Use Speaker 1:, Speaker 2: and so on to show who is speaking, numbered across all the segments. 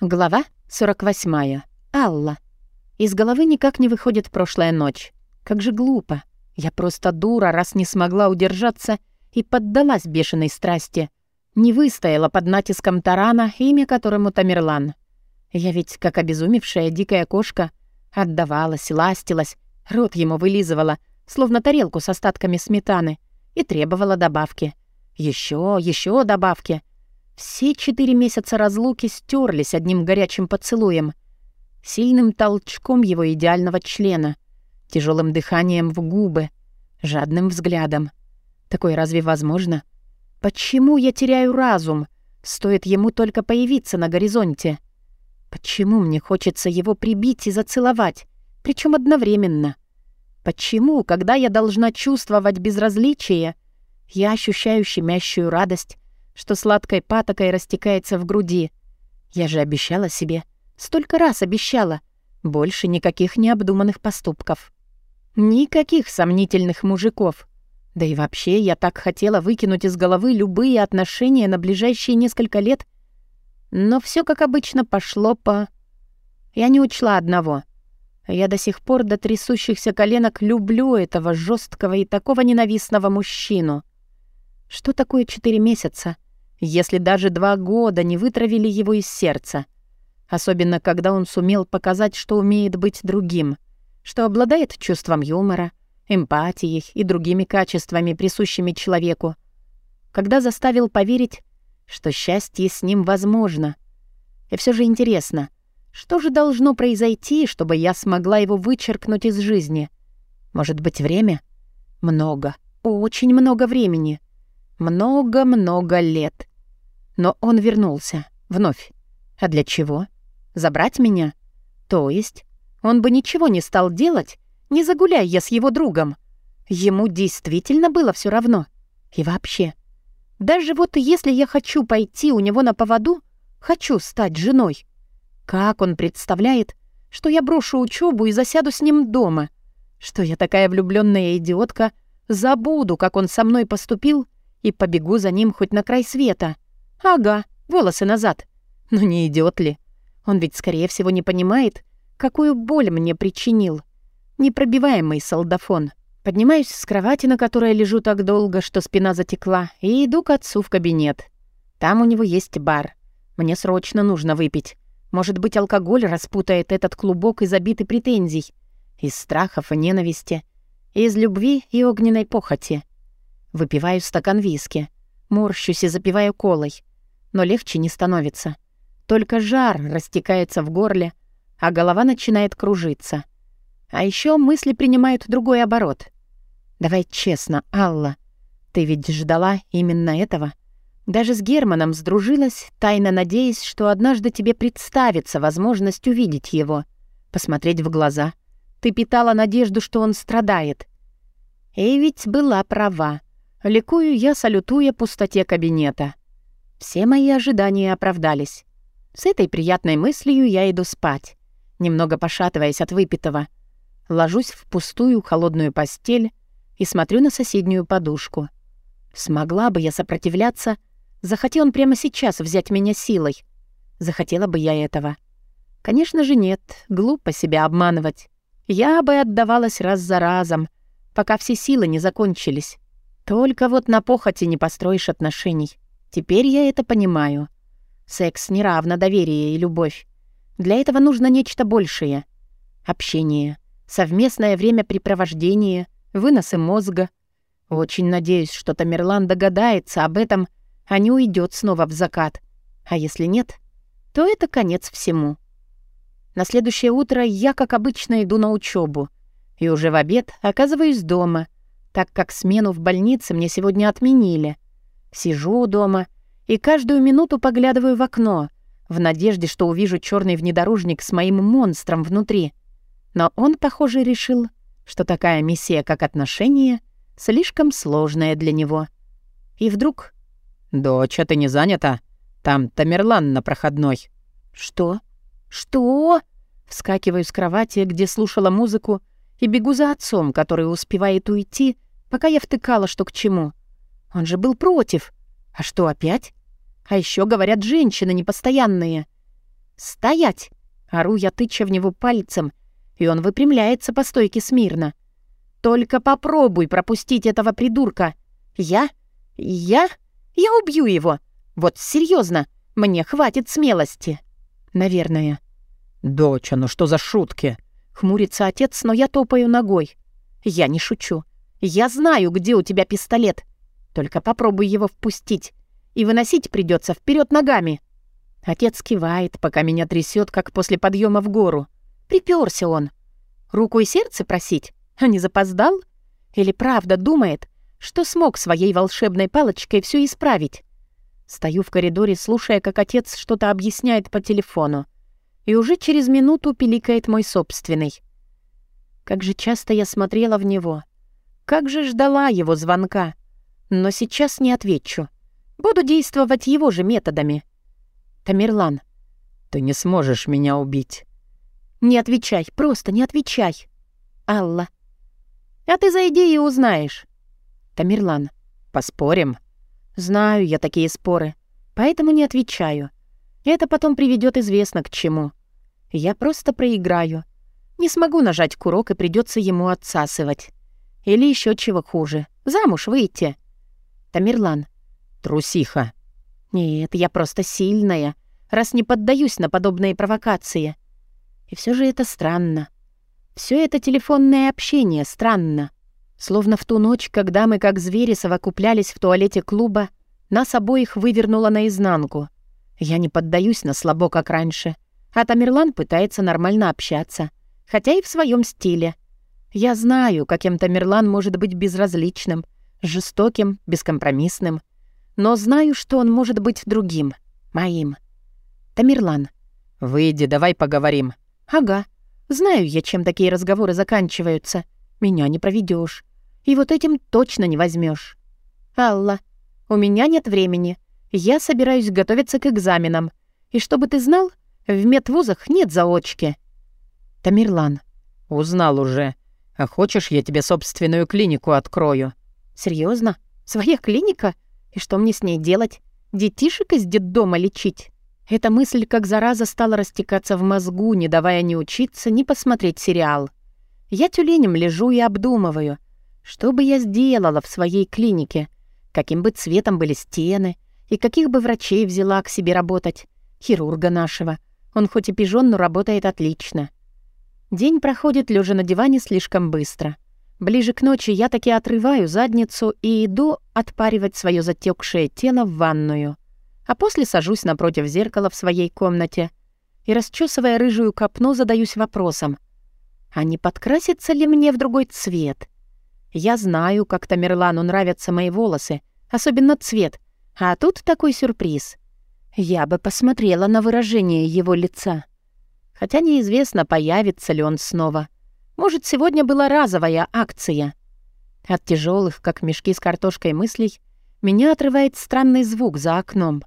Speaker 1: Глава 48. Алла. Из головы никак не выходит прошлая ночь. Как же глупо. Я просто дура, раз не смогла удержаться и поддалась бешеной страсти. Не выстояла под натиском тарана, имя которому Тамерлан. Я ведь, как обезумевшая дикая кошка, отдавалась, ластилась, рот ему вылизывала, словно тарелку с остатками сметаны, и требовала добавки. Еще, еще добавки. Все четыре месяца разлуки стерлись одним горячим поцелуем, сильным толчком его идеального члена, тяжелым дыханием в губы, жадным взглядом. Такое разве возможно? Почему я теряю разум? Стоит ему только появиться на горизонте. Почему мне хочется его прибить и зацеловать, причем одновременно? Почему, когда я должна чувствовать безразличие, я ощущаю щемящую радость, что сладкой патокой растекается в груди. Я же обещала себе, столько раз обещала, больше никаких необдуманных поступков. Никаких сомнительных мужиков. Да и вообще, я так хотела выкинуть из головы любые отношения на ближайшие несколько лет, но все как обычно пошло по... Я не учла одного. Я до сих пор до трясущихся коленок люблю этого жесткого и такого ненавистного мужчину. Что такое четыре месяца? Если даже два года не вытравили его из сердца. Особенно, когда он сумел показать, что умеет быть другим, что обладает чувством юмора, эмпатией и другими качествами, присущими человеку. Когда заставил поверить, что счастье с ним возможно. И все же интересно, что же должно произойти, чтобы я смогла его вычеркнуть из жизни? Может быть, время? Много, очень много времени. Много-много лет. Но он вернулся. Вновь. А для чего? Забрать меня? То есть, он бы ничего не стал делать, не загуляя я с его другом. Ему действительно было все равно. И вообще. Даже вот если я хочу пойти у него на поводу, хочу стать женой. Как он представляет, что я брошу учебу и засяду с ним дома? Что я такая влюбленная идиотка, забуду, как он со мной поступил, и побегу за ним хоть на край света. Ага, волосы назад. Но не идет ли? Он ведь, скорее всего, не понимает, какую боль мне причинил. Непробиваемый солдафон. Поднимаюсь с кровати, на которой лежу так долго, что спина затекла, и иду к отцу в кабинет. Там у него есть бар. Мне срочно нужно выпить. Может быть, алкоголь распутает этот клубок из обид претензий, из страхов и ненависти, из любви и огненной похоти. Выпиваю стакан виски, морщусь и запиваю колой но легче не становится. Только жар растекается в горле, а голова начинает кружиться. А еще мысли принимают другой оборот. «Давай честно, Алла, ты ведь ждала именно этого?» Даже с Германом сдружилась, тайно надеясь, что однажды тебе представится возможность увидеть его, посмотреть в глаза. Ты питала надежду, что он страдает. И ведь была права. Ликую я, салютуя пустоте кабинета. Все мои ожидания оправдались. С этой приятной мыслью я иду спать, немного пошатываясь от выпитого. Ложусь в пустую холодную постель и смотрю на соседнюю подушку. Смогла бы я сопротивляться, захотел он прямо сейчас взять меня силой. Захотела бы я этого. Конечно же нет, глупо себя обманывать. Я бы отдавалась раз за разом, пока все силы не закончились. Только вот на похоти не построишь отношений. Теперь я это понимаю. Секс не равно доверие и любовь. Для этого нужно нечто большее. Общение, совместное времяпрепровождение, выносы мозга. Очень надеюсь, что Тамерлан догадается об этом, а не уйдет снова в закат. А если нет, то это конец всему. На следующее утро я, как обычно, иду на учебу, и уже в обед оказываюсь дома, так как смену в больнице мне сегодня отменили — Сижу дома и каждую минуту поглядываю в окно, в надежде, что увижу черный внедорожник с моим монстром внутри. Но он, похоже, решил, что такая миссия, как отношения, слишком сложная для него. И вдруг... «Доча, ты не занята? Там Тамерлан на проходной». «Что? Что?» Вскакиваю с кровати, где слушала музыку, и бегу за отцом, который успевает уйти, пока я втыкала, что к чему. Он же был против. А что опять? А еще говорят, женщины непостоянные. «Стоять!» Ору я, тыча в него пальцем, и он выпрямляется по стойке смирно. «Только попробуй пропустить этого придурка. Я? Я? Я убью его. Вот серьезно, мне хватит смелости». «Наверное».
Speaker 2: «Доча, ну что за шутки?»
Speaker 1: Хмурится отец, но я топаю ногой. «Я не шучу. Я знаю, где у тебя пистолет. Только попробуй его впустить. И выносить придется вперед ногами». Отец кивает, пока меня трясет, как после подъема в гору. Приперся он. Руку и сердце просить? А не запоздал? Или правда думает, что смог своей волшебной палочкой все исправить? Стою в коридоре, слушая, как отец что-то объясняет по телефону. И уже через минуту пиликает мой собственный. Как же часто я смотрела в него. Как же ждала его звонка. Но сейчас не отвечу. Буду действовать его же методами. Тамерлан.
Speaker 2: Ты не сможешь меня убить.
Speaker 1: Не отвечай, просто не отвечай. Алла. А ты зайди и узнаешь. Тамерлан. Поспорим? Знаю я такие споры, поэтому не отвечаю. Это потом приведет известно к чему. Я просто проиграю. Не смогу нажать курок и придется ему отсасывать. Или еще чего хуже. Замуж выйти. Тамерлан.
Speaker 2: Трусиха.
Speaker 1: Нет, я просто сильная, раз не поддаюсь на подобные провокации. И все же это странно. Все это телефонное общение странно. Словно в ту ночь, когда мы как звери совокуплялись в туалете клуба, нас обоих вывернуло наизнанку. Я не поддаюсь на слабо, как раньше. А Тамерлан пытается нормально общаться. Хотя и в своем стиле. Я знаю, каким Тамерлан может быть безразличным, жестоким, бескомпромиссным. Но знаю, что он может быть другим, моим. Тамерлан.
Speaker 2: «Выйди, давай поговорим».
Speaker 1: «Ага. Знаю я, чем такие разговоры заканчиваются. Меня не проведешь. И вот этим точно не возьмешь. Алла, у меня нет времени. Я собираюсь готовиться к экзаменам. И чтобы ты знал, в медвузах нет заочки. Тамерлан.
Speaker 2: Узнал уже. А хочешь, я тебе собственную клинику открою?
Speaker 1: Серьезно? Своя клиника? И что мне с ней делать? Детишек из детдома лечить? Эта мысль как зараза стала растекаться в мозгу, не давая ни учиться, ни посмотреть сериал. Я тюленем лежу и обдумываю, что бы я сделала в своей клинике, каким бы цветом были стены и каких бы врачей взяла к себе работать. Хирурга нашего. Он хоть и пижон, но работает отлично. День проходит лежа на диване слишком быстро — Ближе к ночи я таки отрываю задницу и иду отпаривать свое затекшее тело в ванную. А после сажусь напротив зеркала в своей комнате и, расчесывая рыжую копну, задаюсь вопросом. А не подкрасится ли мне в другой цвет? Я знаю, как Тамерлану нравятся мои волосы, особенно цвет, а тут такой сюрприз. Я бы посмотрела на выражение его лица. Хотя неизвестно, появится ли он снова — может, сегодня была разовая акция. От тяжелых, как мешки с картошкой мыслей, меня отрывает странный звук за окном.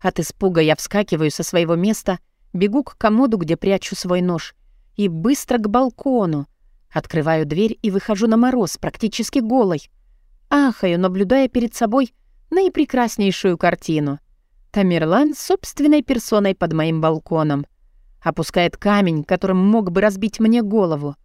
Speaker 1: От испуга я вскакиваю со своего места, бегу к комоду, где прячу свой нож, и быстро к балкону. Открываю дверь и выхожу на мороз, практически голой. Ахаю, наблюдая перед собой наипрекраснейшую картину. Тамерлан собственной персоной под моим балконом. Опускает камень, которым мог бы разбить мне голову.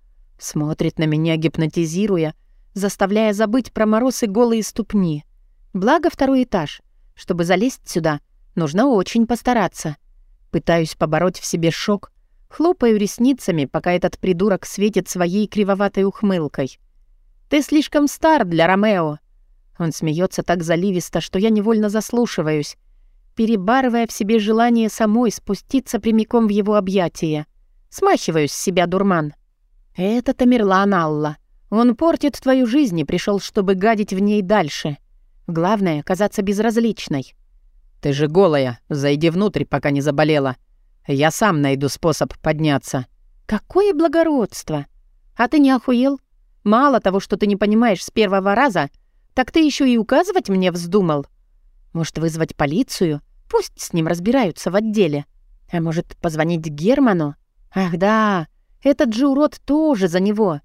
Speaker 1: Смотрит на меня, гипнотизируя, заставляя забыть про мороз и голые ступни. Благо второй этаж. Чтобы залезть сюда, нужно очень постараться. Пытаюсь побороть в себе шок, хлопаю ресницами, пока этот придурок светит своей кривоватой ухмылкой. «Ты слишком стар для Ромео!» Он смеется так заливисто, что я невольно заслушиваюсь, перебарывая в себе желание самой спуститься прямиком в его объятия. Смахиваю с себя дурман. «Это Тамерлан Алла. Он портит твою жизнь и пришел, чтобы гадить в ней дальше. Главное — казаться безразличной».
Speaker 2: «Ты же голая. Зайди внутрь, пока не заболела. Я сам найду способ подняться».
Speaker 1: «Какое благородство! А ты не охуел? Мало того, что ты не понимаешь с первого раза, так ты еще и указывать мне вздумал. Может, вызвать полицию? Пусть с ним разбираются в отделе. А может, позвонить Герману? Ах да, этот же урод тоже за него.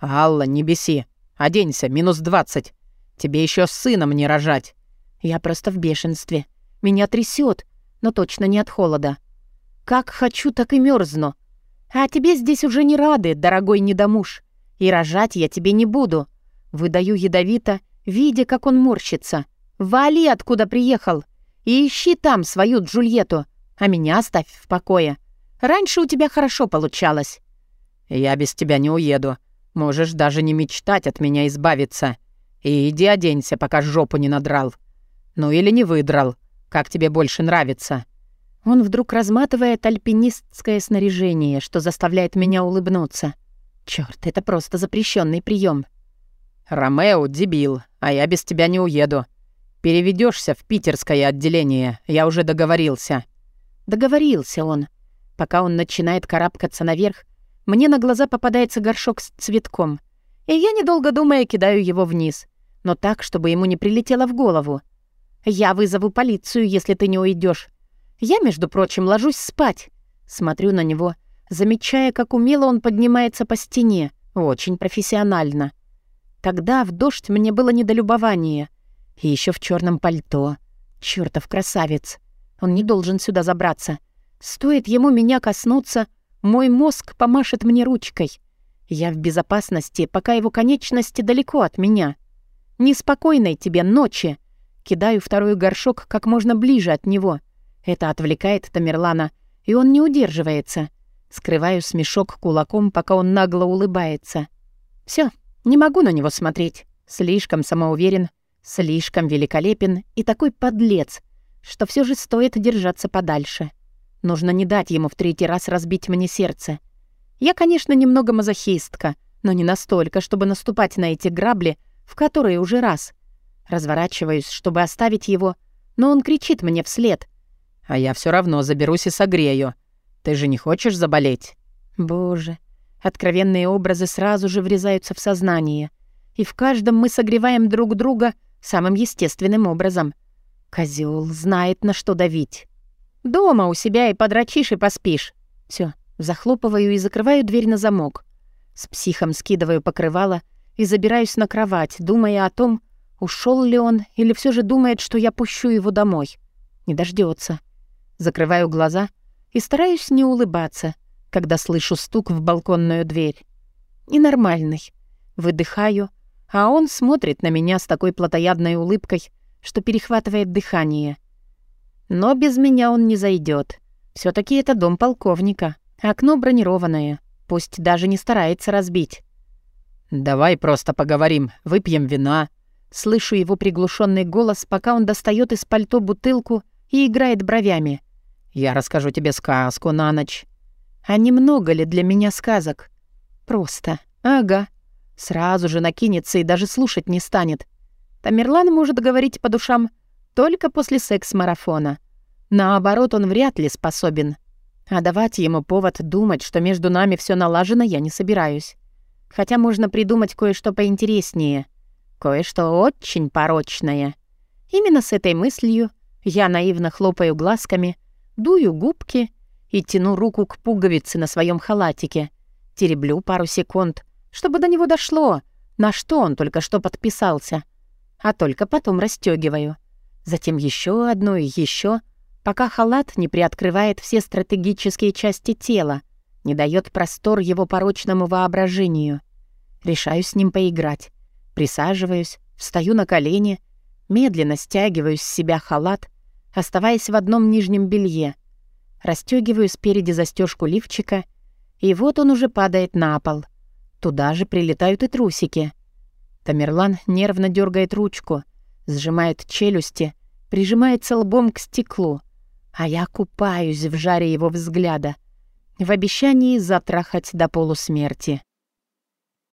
Speaker 2: «Алла, не беси. Оденься, минус двадцать. Тебе еще с сыном не рожать».
Speaker 1: Я просто в бешенстве. Меня трясет, но точно не от холода. Как хочу, так и мерзну. А тебе здесь уже не рады, дорогой недомуж. И рожать я тебе не буду. Выдаю ядовито, видя, как он морщится. Вали, откуда приехал. И ищи там свою Джульетту, а меня оставь в покое. Раньше у тебя хорошо получалось.
Speaker 2: Я без тебя не уеду. Можешь даже не мечтать от меня избавиться. И иди оденься, пока жопу не надрал. Ну или не выдрал. Как тебе больше нравится?»
Speaker 1: Он вдруг разматывает альпинистское снаряжение, что заставляет меня улыбнуться. Чёрт, это просто запрещенный прием.
Speaker 2: «Ромео, дебил, а я без тебя не уеду. Переведешься в питерское отделение, я уже договорился».
Speaker 1: Договорился он. Пока он начинает карабкаться наверх, мне на глаза попадается горшок с цветком, и я, недолго думая, кидаю его вниз, но так, чтобы ему не прилетело в голову. Я вызову полицию, если ты не уйдешь. Я, между прочим, ложусь спать. Смотрю на него, замечая, как умело он поднимается по стене, очень профессионально. Тогда в дождь мне было недолюбование. И еще в черном пальто. Чёртов красавец. Он не должен сюда забраться. Стоит ему меня коснуться, мой мозг помашет мне ручкой. Я в безопасности, пока его конечности далеко от меня. Неспокойной тебе ночи. Кидаю второй горшок как можно ближе от него. Это отвлекает Тамерлана, и он не удерживается. Скрываю смешок кулаком, пока он нагло улыбается. Все, не могу на него смотреть. Слишком самоуверен, слишком великолепен и такой подлец, что все же стоит держаться подальше. Нужно не дать ему в третий раз разбить мне сердце. Я, конечно, немного мазохистка, но не настолько, чтобы наступать на эти грабли, в которые уже раз. Разворачиваюсь, чтобы оставить его, но он кричит мне вслед.
Speaker 2: «А я все равно заберусь и согрею. Ты же не хочешь заболеть?»
Speaker 1: Боже, откровенные образы сразу же врезаются в сознание. И в каждом мы согреваем друг друга самым естественным образом. Козел знает, на что давить. Дома у себя и подрачишь, и поспишь. Все, захлопываю и закрываю дверь на замок. С психом скидываю покрывало и забираюсь на кровать, думая о том, ушел ли он или все же думает, что я пущу его домой. Не дождется. Закрываю глаза и стараюсь не улыбаться, когда слышу стук в балконную дверь. Ненормальный. Выдыхаю, а он смотрит на меня с такой плотоядной улыбкой, что перехватывает дыхание — но без меня он не зайдет. все таки это дом полковника. Окно бронированное. Пусть даже не старается разбить.
Speaker 2: «Давай просто поговорим, выпьем вина».
Speaker 1: Слышу его приглушенный голос, пока он достает из пальто бутылку и играет бровями.
Speaker 2: «Я расскажу тебе сказку на ночь».
Speaker 1: А немного ли для меня сказок? Просто. Ага. Сразу же накинется и даже слушать не станет. Тамерлан может говорить по душам только после секс-марафона. Наоборот, он вряд ли способен. А давать ему повод думать, что между нами все налажено, я не собираюсь. Хотя можно придумать кое-что поинтереснее. Кое-что очень порочное. Именно с этой мыслью я наивно хлопаю глазками, дую губки и тяну руку к пуговице на своем халатике. Тереблю пару секунд, чтобы до него дошло, на что он только что подписался. А только потом расстегиваю затем еще одну и еще, пока халат не приоткрывает все стратегические части тела, не дает простор его порочному воображению. Решаю с ним поиграть. Присаживаюсь, встаю на колени, медленно стягиваю с себя халат, оставаясь в одном нижнем белье. Расстёгиваю спереди застежку лифчика, и вот он уже падает на пол. Туда же прилетают и трусики. Тамерлан нервно дергает ручку, сжимает челюсти, прижимается лбом к стеклу, а я купаюсь в жаре его взгляда, в обещании затрахать до полусмерти.